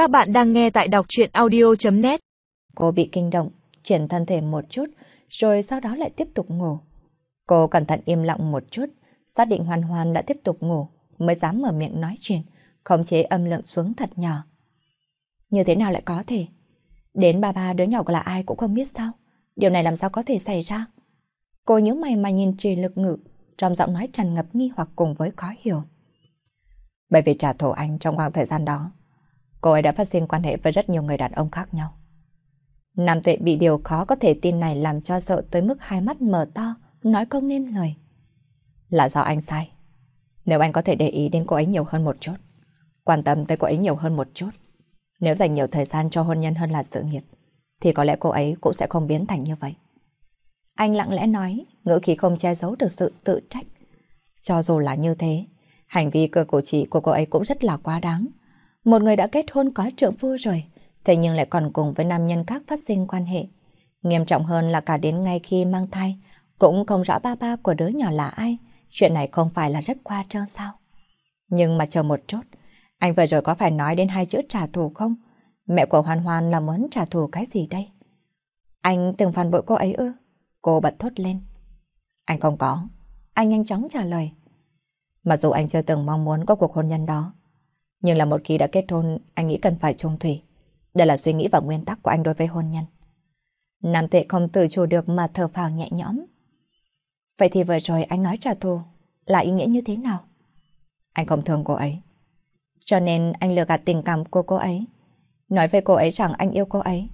Các bạn đang nghe tại đọc truyện audio.net Cô bị kinh động, chuyển thân thể một chút, rồi sau đó lại tiếp tục ngủ. Cô cẩn thận im lặng một chút, xác định hoàn hoàn đã tiếp tục ngủ, mới dám mở miệng nói chuyện, khống chế âm lượng xuống thật nhỏ. Như thế nào lại có thể? Đến ba ba đứa nhỏ là ai cũng không biết sao? Điều này làm sao có thể xảy ra? Cô nhớ mày mà nhìn trì lực ngự, trong giọng nói tràn ngập nghi hoặc cùng với khó hiểu. Bởi vì trả thù anh trong khoảng thời gian đó, cô ấy đã phát sinh quan hệ với rất nhiều người đàn ông khác nhau. Nam tuệ bị điều khó có thể tin này làm cho sợ tới mức hai mắt mở to, nói không nên lời. Là do anh sai. Nếu anh có thể để ý đến cô ấy nhiều hơn một chút, quan tâm tới cô ấy nhiều hơn một chút, nếu dành nhiều thời gian cho hôn nhân hơn là sự nghiệp, thì có lẽ cô ấy cũng sẽ không biến thành như vậy. Anh lặng lẽ nói, ngữ khí không che giấu được sự tự trách. Cho dù là như thế, hành vi cơ cổ trị của cô ấy cũng rất là quá đáng. Một người đã kết hôn có trợ phu rồi, thế nhưng lại còn cùng với nam nhân khác phát sinh quan hệ. Nghiêm trọng hơn là cả đến ngay khi mang thai, cũng không rõ ba ba của đứa nhỏ là ai. Chuyện này không phải là rất qua trơn sao? Nhưng mà chờ một chút, anh vừa rồi có phải nói đến hai chữ trả thù không? Mẹ của Hoan Hoan là muốn trả thù cái gì đây? Anh từng phản bội cô ấy ư? Cô bật thốt lên. Anh không có. Anh nhanh chóng trả lời. Mặc dù anh chưa từng mong muốn có cuộc hôn nhân đó, nhưng là một khi đã kết hôn, anh nghĩ cần phải chung thủy. Đây là suy nghĩ và nguyên tắc của anh đối với hôn nhân. Nam tuệ không tự chủ được mà thở phào nhẹ nhõm. Vậy thì vừa rồi anh nói trả thù là ý nghĩa như thế nào? Anh không thương cô ấy. Cho nên anh lừa gạt tình cảm của cô ấy. Nói với cô ấy rằng anh yêu cô ấy.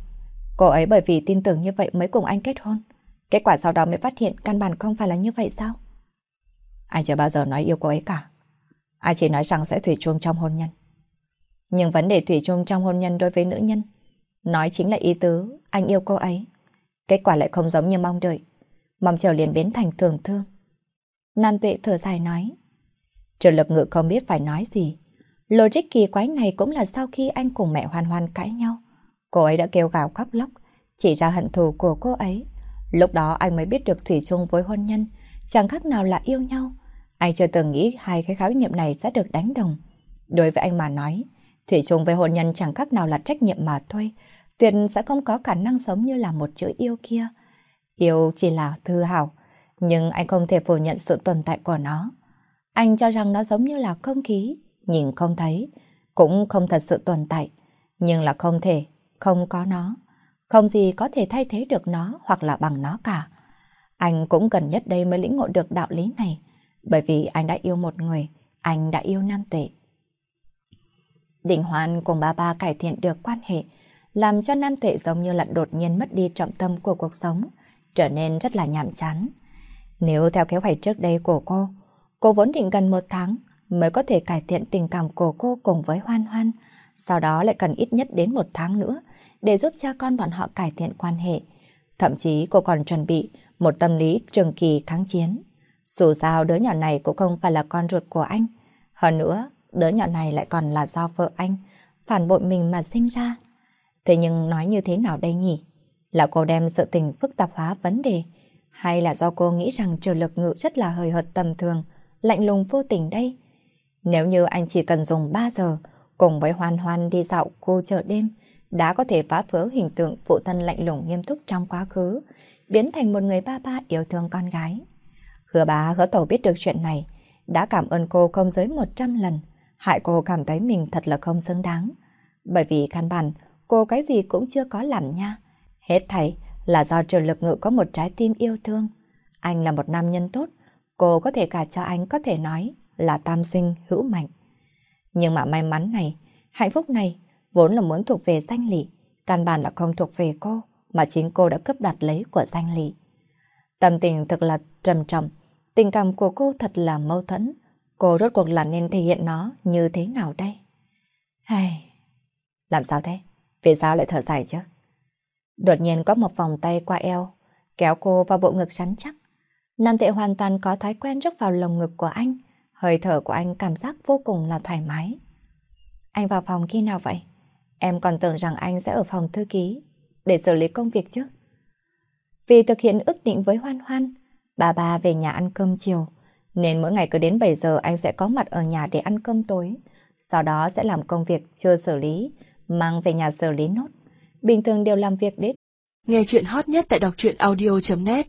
Cô ấy bởi vì tin tưởng như vậy mới cùng anh kết hôn. Kết quả sau đó mới phát hiện căn bản không phải là như vậy sao? Anh chưa bao giờ nói yêu cô ấy cả ai chỉ nói rằng sẽ thủy chung trong hôn nhân. Nhưng vấn đề thủy chung trong hôn nhân đối với nữ nhân nói chính là ý tứ anh yêu cô ấy. Kết quả lại không giống như mong đợi. Mong chờ liền biến thành thường thương. Nam tuệ thở dài nói. Trợ lập ngự không biết phải nói gì. Logic kỳ quái này cũng là sau khi anh cùng mẹ hoan hoan cãi nhau. Cô ấy đã kêu gào khóc lóc, chỉ ra hận thù của cô ấy. Lúc đó anh mới biết được thủy chung với hôn nhân, chẳng khác nào là yêu nhau. Anh chưa từng nghĩ hai cái khái niệm này sẽ được đánh đồng. Đối với anh mà nói, thủy chung với hôn nhân chẳng khác nào là trách nhiệm mà thôi. Tuyệt sẽ không có khả năng sống như là một chữ yêu kia. Yêu chỉ là thư hào, nhưng anh không thể phủ nhận sự tồn tại của nó. Anh cho rằng nó giống như là không khí, nhìn không thấy, cũng không thật sự tồn tại, nhưng là không thể, không có nó. Không gì có thể thay thế được nó hoặc là bằng nó cả. Anh cũng gần nhất đây mới lĩnh ngộ được đạo lý này, bởi vì anh đã yêu một người, anh đã yêu Nam Tuệ. Đình Hoan cùng ba ba cải thiện được quan hệ, làm cho Nam Tuệ giống như là đột nhiên mất đi trọng tâm của cuộc sống, trở nên rất là nhàm chán. Nếu theo kế hoạch trước đây của cô, cô vốn định gần một tháng mới có thể cải thiện tình cảm của cô cùng với Hoan Hoan, sau đó lại cần ít nhất đến một tháng nữa để giúp cha con bọn họ cải thiện quan hệ. Thậm chí cô còn chuẩn bị một tâm lý trường kỳ kháng chiến. Dù sao đứa nhỏ này cũng không phải là con ruột của anh. Hơn nữa, đứa nhỏ này lại còn là do vợ anh, phản bội mình mà sinh ra. Thế nhưng nói như thế nào đây nhỉ? Là cô đem sự tình phức tạp hóa vấn đề, hay là do cô nghĩ rằng trừ lực ngự rất là hời hợt tầm thường, lạnh lùng vô tình đây? Nếu như anh chỉ cần dùng 3 giờ, cùng với Hoan Hoan đi dạo cô chợ đêm, đã có thể phá vỡ hình tượng phụ thân lạnh lùng nghiêm túc trong quá khứ, biến thành một người ba ba yêu thương con gái. Hứa bá hứa tổ biết được chuyện này, đã cảm ơn cô không dưới 100 lần, hại cô cảm thấy mình thật là không xứng đáng. Bởi vì căn bản, cô cái gì cũng chưa có làm nha. Hết thảy là do trường lực ngự có một trái tim yêu thương. Anh là một nam nhân tốt, cô có thể cả cho anh có thể nói là tam sinh hữu mạnh. Nhưng mà may mắn này, hạnh phúc này vốn là muốn thuộc về danh lị, căn bản là không thuộc về cô, mà chính cô đã cướp đoạt lấy của danh lị. Tâm tình thật là trầm trọng, tình cảm của cô thật là mâu thuẫn. Cô rốt cuộc là nên thể hiện nó như thế nào đây? Hay... Làm sao thế? Vì sao lại thở dài chứ? Đột nhiên có một vòng tay qua eo, kéo cô vào bộ ngực rắn chắc. Nam tệ hoàn toàn có thói quen rút vào lồng ngực của anh, hơi thở của anh cảm giác vô cùng là thoải mái. Anh vào phòng khi nào vậy? Em còn tưởng rằng anh sẽ ở phòng thư ký để xử lý công việc chứ. Vì thực hiện ước định với Hoan Hoan, Ba ba về nhà ăn cơm chiều, nên mỗi ngày cứ đến 7 giờ anh sẽ có mặt ở nhà để ăn cơm tối, sau đó sẽ làm công việc chưa xử lý, mang về nhà xử lý nốt. Bình thường đều làm việc đến. Nghe chuyện hot nhất tại đọc truyện audio.net